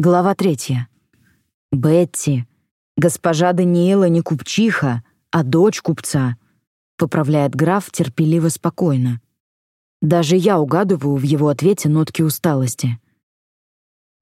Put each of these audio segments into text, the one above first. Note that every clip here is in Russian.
Глава третья. «Бетти, госпожа Даниэла не купчиха, а дочь купца», поправляет граф терпеливо спокойно. Даже я угадываю в его ответе нотки усталости.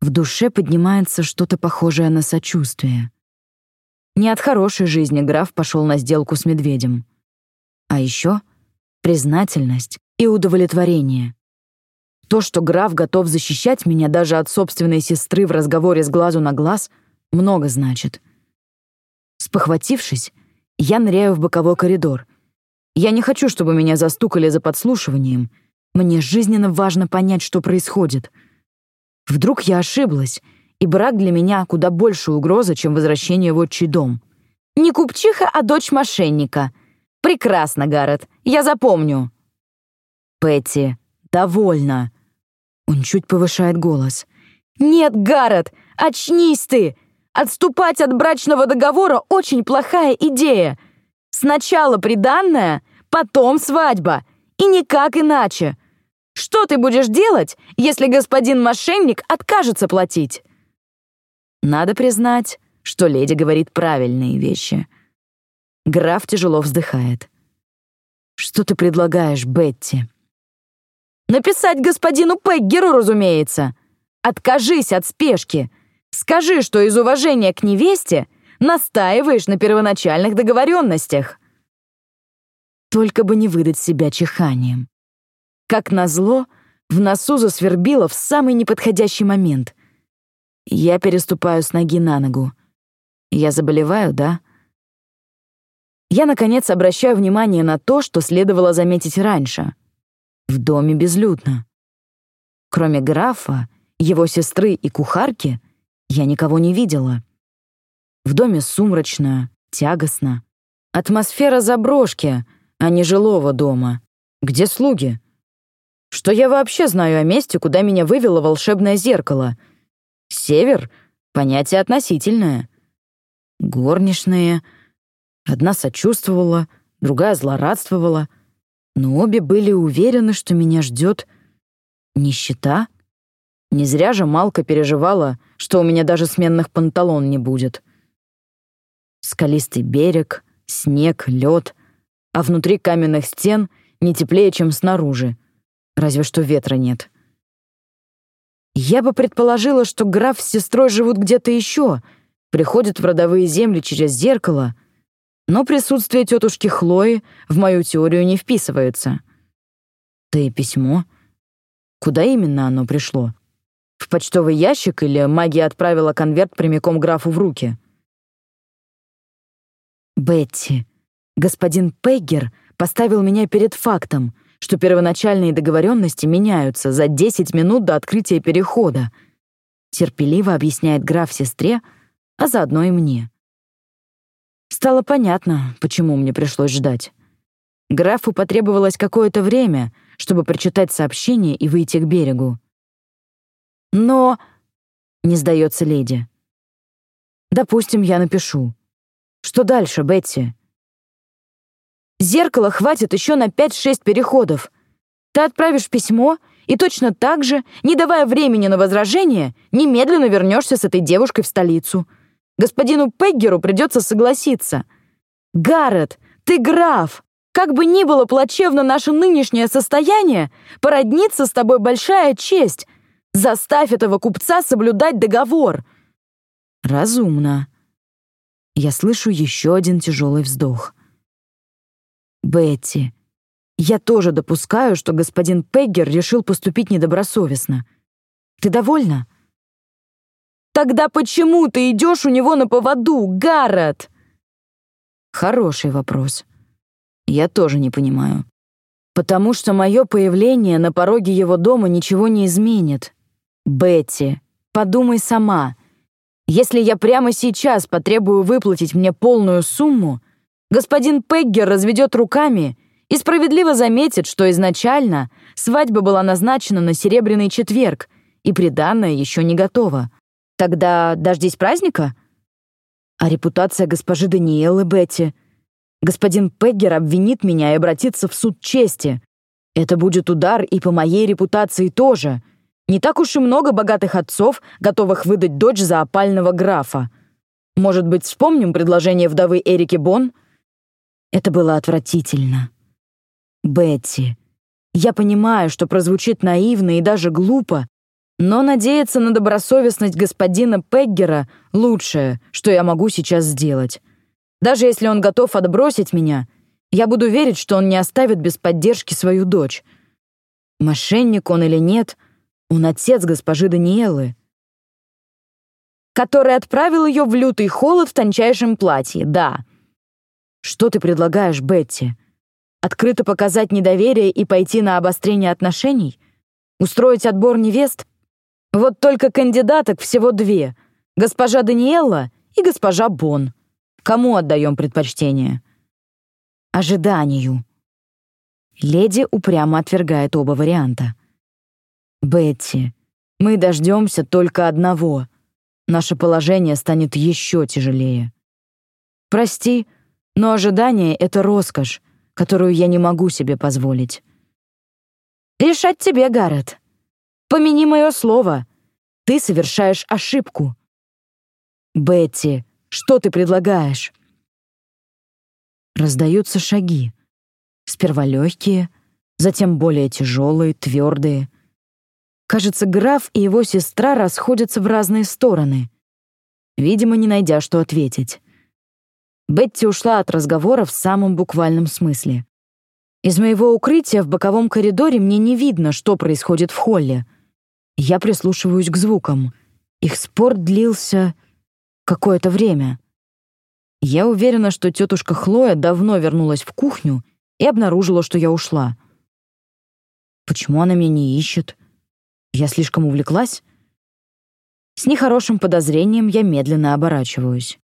В душе поднимается что-то похожее на сочувствие. Не от хорошей жизни граф пошел на сделку с медведем. А еще признательность и удовлетворение. То, что граф готов защищать меня даже от собственной сестры в разговоре с глазу на глаз, много значит. Спохватившись, я ныряю в боковой коридор. Я не хочу, чтобы меня застукали за подслушиванием. Мне жизненно важно понять, что происходит. Вдруг я ошиблась, и брак для меня куда больше угроза, чем возвращение в отчий дом. Не купчиха, а дочь мошенника. Прекрасно, Гаррет, я запомню. Петти, довольно. Он чуть повышает голос. Нет, Гаррет, очнись ты! Отступать от брачного договора очень плохая идея. Сначала приданное, потом свадьба. И никак иначе. Что ты будешь делать, если господин мошенник откажется платить? Надо признать, что леди говорит правильные вещи. Граф тяжело вздыхает. «Что ты предлагаешь, Бетти?» «Написать господину Пеггеру, разумеется. Откажись от спешки. Скажи, что из уважения к невесте настаиваешь на первоначальных договоренностях. Только бы не выдать себя чиханием. Как назло, в носу засвербило в самый неподходящий момент. Я переступаю с ноги на ногу. Я заболеваю, да? Я, наконец, обращаю внимание на то, что следовало заметить раньше. В доме безлюдно. Кроме графа, его сестры и кухарки, я никого не видела. В доме сумрачно, тягостно. Атмосфера заброшки, а не жилого дома. Где слуги? Что я вообще знаю о месте, куда меня вывело волшебное зеркало? Север — понятие относительное. Горничные. Одна сочувствовала, другая злорадствовала. Но обе были уверены, что меня ждет нищета. Не зря же Малка переживала, что у меня даже сменных панталон не будет. Скалистый берег, снег, лед, а внутри каменных стен не теплее, чем снаружи. Разве что ветра нет. Я бы предположила, что граф с сестрой живут где-то еще, приходят в родовые земли через зеркало, но присутствие тетушки Хлои в мою теорию не вписывается. Да и письмо. Куда именно оно пришло? В почтовый ящик или магия отправила конверт прямиком графу в руки? Бетти, господин Пеггер поставил меня перед фактом, что первоначальные договоренности меняются за 10 минут до открытия перехода. Терпеливо объясняет граф сестре, а заодно и мне. Стало понятно, почему мне пришлось ждать. Графу потребовалось какое-то время, чтобы прочитать сообщение и выйти к берегу. Но... Не сдается леди. Допустим, я напишу. Что дальше, Бетти? Зеркало хватит еще на 5-6 переходов. Ты отправишь письмо, и точно так же, не давая времени на возражение, немедленно вернешься с этой девушкой в столицу. Господину Пеггеру придется согласиться. Гаррет, ты граф. Как бы ни было плачевно наше нынешнее состояние, породниться с тобой большая честь. Заставь этого купца соблюдать договор. Разумно. Я слышу еще один тяжелый вздох. Бетти, я тоже допускаю, что господин Пеггер решил поступить недобросовестно. Ты довольна? Тогда почему ты идешь у него на поводу, Гаррет? Хороший вопрос. Я тоже не понимаю. Потому что мое появление на пороге его дома ничего не изменит. Бетти, подумай сама. Если я прямо сейчас потребую выплатить мне полную сумму, господин Пеггер разведет руками и справедливо заметит, что изначально свадьба была назначена на Серебряный четверг, и приданное еще не готово. Тогда дождись праздника? А репутация госпожи Даниэлы Бетти? Господин Пеггер обвинит меня и обратится в суд чести. Это будет удар и по моей репутации тоже — Не так уж и много богатых отцов, готовых выдать дочь за опального графа. Может быть, вспомним предложение вдовы Эрики Бон? Это было отвратительно. Бетти, я понимаю, что прозвучит наивно и даже глупо, но надеяться на добросовестность господина Пеггера — лучшее, что я могу сейчас сделать. Даже если он готов отбросить меня, я буду верить, что он не оставит без поддержки свою дочь. Мошенник он или нет, он отец госпожи Даниэлы. Который отправил ее в лютый холод в тончайшем платье, да. Что ты предлагаешь, Бетти? Открыто показать недоверие и пойти на обострение отношений? Устроить отбор невест? Вот только кандидаток всего две — госпожа Даниэлла и госпожа Бон. Кому отдаем предпочтение? Ожиданию. Леди упрямо отвергает оба варианта. Бетти, мы дождемся только одного. Наше положение станет еще тяжелее. Прости, но ожидание — это роскошь, которую я не могу себе позволить. Решать тебе, Гаррет. Помяни мое слово. Ты совершаешь ошибку. Бетти, что ты предлагаешь? Раздаются шаги. Сперва легкие, затем более тяжелые, твердые. Кажется, граф и его сестра расходятся в разные стороны. Видимо, не найдя, что ответить. Бетти ушла от разговора в самом буквальном смысле. Из моего укрытия в боковом коридоре мне не видно, что происходит в холле. Я прислушиваюсь к звукам. Их спор длился какое-то время. Я уверена, что тетушка Хлоя давно вернулась в кухню и обнаружила, что я ушла. Почему она меня не ищет? Я слишком увлеклась? С нехорошим подозрением я медленно оборачиваюсь.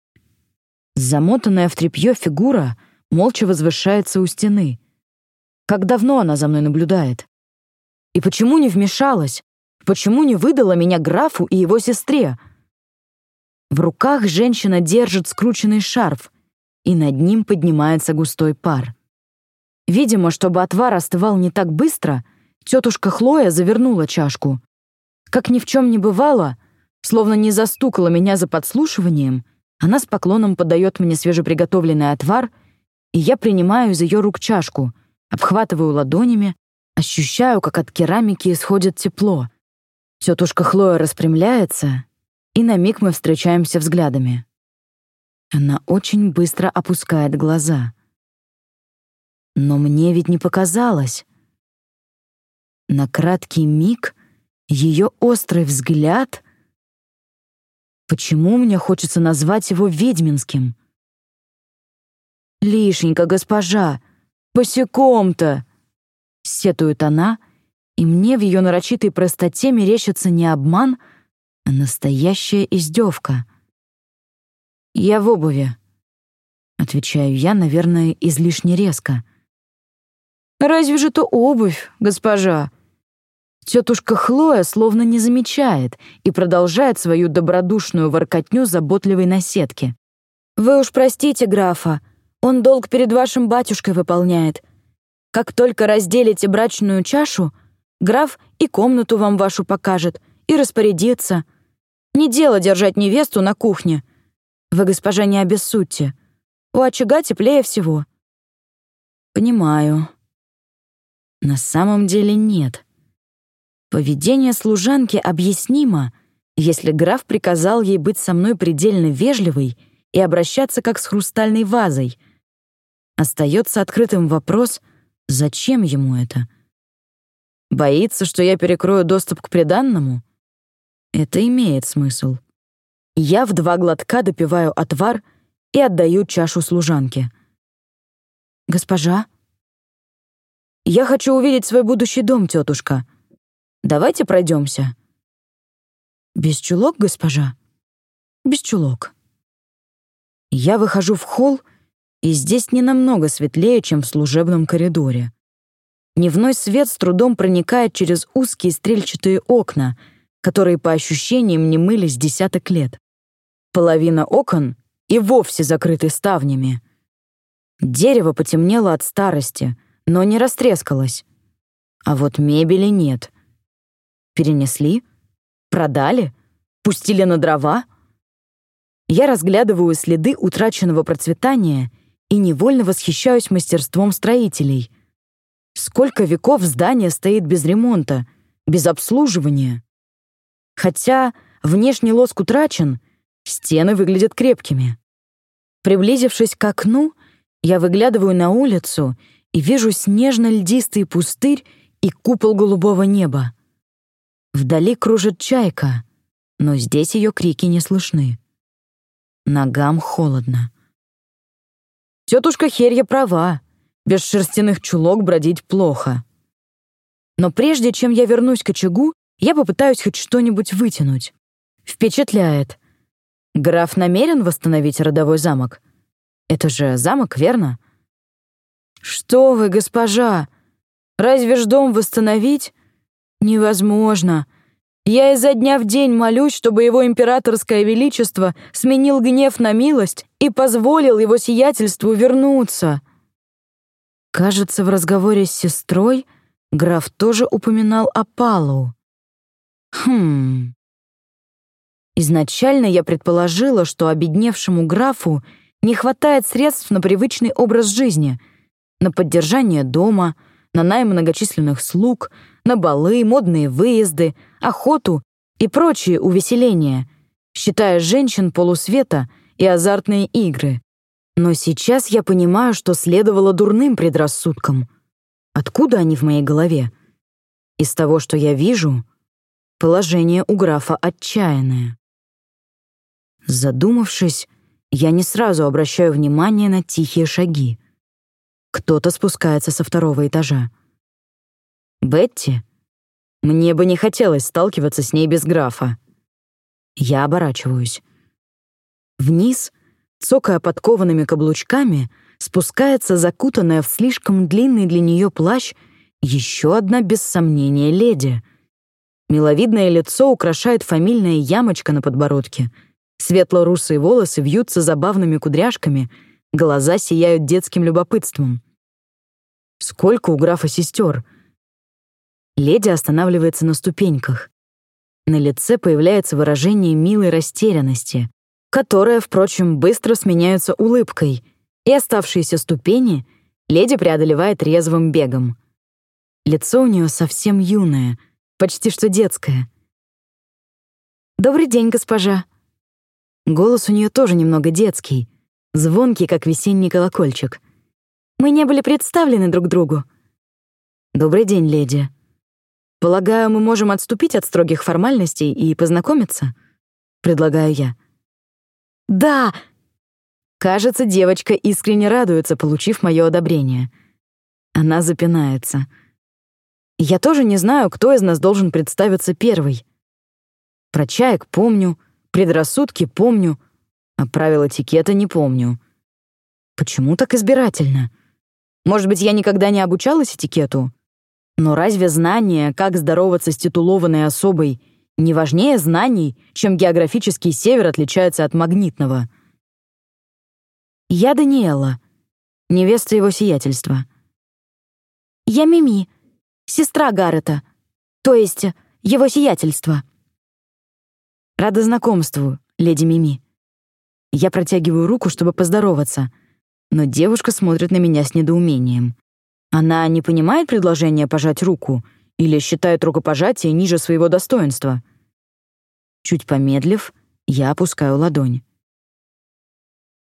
Замотанная в тряпье фигура молча возвышается у стены. Как давно она за мной наблюдает? И почему не вмешалась? Почему не выдала меня графу и его сестре? В руках женщина держит скрученный шарф, и над ним поднимается густой пар. Видимо, чтобы отвар остывал не так быстро, тетушка Хлоя завернула чашку. Как ни в чем не бывало, словно не застукала меня за подслушиванием, она с поклоном подает мне свежеприготовленный отвар, и я принимаю из ее рук чашку, обхватываю ладонями, ощущаю, как от керамики исходит тепло. Тетушка Хлоя распрямляется, и на миг мы встречаемся взглядами. Она очень быстро опускает глаза. Но мне ведь не показалось. На краткий миг ее острый взгляд Почему мне хочется назвать его ведьминским? «Лишенько, госпожа, босиком-то!» — сетует она, и мне в ее нарочитой простоте мерещится не обман, а настоящая издевка. «Я в обуви», — отвечаю я, наверное, излишне резко. «Разве же то обувь, госпожа?» Тетушка Хлоя словно не замечает и продолжает свою добродушную воркотню заботливой наседки. «Вы уж простите графа, он долг перед вашим батюшкой выполняет. Как только разделите брачную чашу, граф и комнату вам вашу покажет, и распорядится. Не дело держать невесту на кухне. Вы, госпожа, не обессудьте. У очага теплее всего». «Понимаю. На самом деле нет». Поведение служанки объяснимо, если граф приказал ей быть со мной предельно вежливой и обращаться как с хрустальной вазой. Остается открытым вопрос, зачем ему это? Боится, что я перекрою доступ к приданному? Это имеет смысл. Я в два глотка допиваю отвар и отдаю чашу служанке. «Госпожа?» «Я хочу увидеть свой будущий дом, тетушка», Давайте пройдемся. Без чулок, госпожа? Без чулок. Я выхожу в холл, и здесь не намного светлее, чем в служебном коридоре. Дневной свет с трудом проникает через узкие стрельчатые окна, которые по ощущениям не мылись десяток лет. Половина окон и вовсе закрыты ставнями. Дерево потемнело от старости, но не растрескалось. А вот мебели нет — Перенесли? Продали? Пустили на дрова? Я разглядываю следы утраченного процветания и невольно восхищаюсь мастерством строителей. Сколько веков здание стоит без ремонта, без обслуживания. Хотя внешний лоск утрачен, стены выглядят крепкими. Приблизившись к окну, я выглядываю на улицу и вижу снежно-льдистый пустырь и купол голубого неба. Вдали кружит чайка, но здесь ее крики не слышны. Ногам холодно. Тетушка Херья права. Без шерстяных чулок бродить плохо. Но прежде чем я вернусь к очагу, я попытаюсь хоть что-нибудь вытянуть. Впечатляет. Граф намерен восстановить родовой замок? Это же замок, верно? Что вы, госпожа? Разве ж дом восстановить? Невозможно. Я изо дня в день молюсь, чтобы его императорское величество сменил гнев на милость и позволил его сиятельству вернуться. Кажется, в разговоре с сестрой граф тоже упоминал о Палу. Хм. Изначально я предположила, что обедневшему графу не хватает средств на привычный образ жизни, на поддержание дома, на найм многочисленных слуг, на балы, модные выезды, охоту и прочие увеселения, считая женщин полусвета и азартные игры. Но сейчас я понимаю, что следовало дурным предрассудкам. Откуда они в моей голове? Из того, что я вижу, положение у графа отчаянное. Задумавшись, я не сразу обращаю внимание на тихие шаги. Кто-то спускается со второго этажа. Бетти? Мне бы не хотелось сталкиваться с ней без графа. Я оборачиваюсь. Вниз, цокая подкованными каблучками, спускается закутанная в слишком длинный для нее плащ еще одна без сомнения леди. Миловидное лицо украшает фамильная ямочка на подбородке — Светло-русые волосы вьются забавными кудряшками, глаза сияют детским любопытством. Сколько у графа сестер? Леди останавливается на ступеньках. На лице появляется выражение милой растерянности, которая, впрочем, быстро сменяется улыбкой, и оставшиеся ступени леди преодолевает резвым бегом. Лицо у нее совсем юное, почти что детское. «Добрый день, госпожа», Голос у нее тоже немного детский, звонкий, как весенний колокольчик. Мы не были представлены друг другу. «Добрый день, леди. Полагаю, мы можем отступить от строгих формальностей и познакомиться?» Предлагаю я. «Да!» Кажется, девочка искренне радуется, получив мое одобрение. Она запинается. Я тоже не знаю, кто из нас должен представиться первый. Про чаек помню — Предрассудки помню, а правил этикета не помню. Почему так избирательно? Может быть, я никогда не обучалась этикету? Но разве знание, как здороваться с титулованной особой, не важнее знаний, чем географический север отличается от магнитного? Я Даниэла, невеста его сиятельства. Я Мими, сестра Гаррета, то есть его сиятельства. Рада знакомству, леди Мими. Я протягиваю руку, чтобы поздороваться, но девушка смотрит на меня с недоумением. Она не понимает предложение пожать руку или считает рукопожатие ниже своего достоинства. Чуть помедлив, я опускаю ладонь.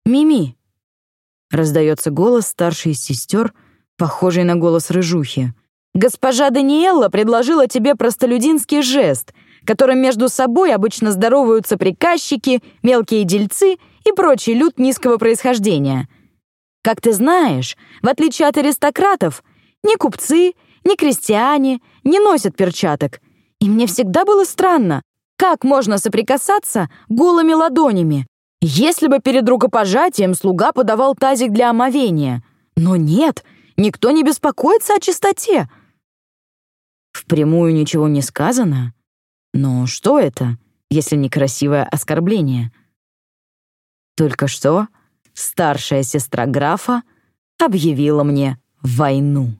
«Мими!» — раздается голос старшей из сестер, похожий на голос рыжухи. «Госпожа Даниэлла предложила тебе простолюдинский жест — которым между собой обычно здороваются приказчики, мелкие дельцы и прочий люд низкого происхождения. Как ты знаешь, в отличие от аристократов, ни купцы, ни крестьяне не носят перчаток. И мне всегда было странно, как можно соприкасаться голыми ладонями, если бы перед рукопожатием слуга подавал тазик для омовения. Но нет, никто не беспокоится о чистоте. Впрямую ничего не сказано, но что это, если не красивое оскорбление? Только что старшая сестра графа объявила мне войну.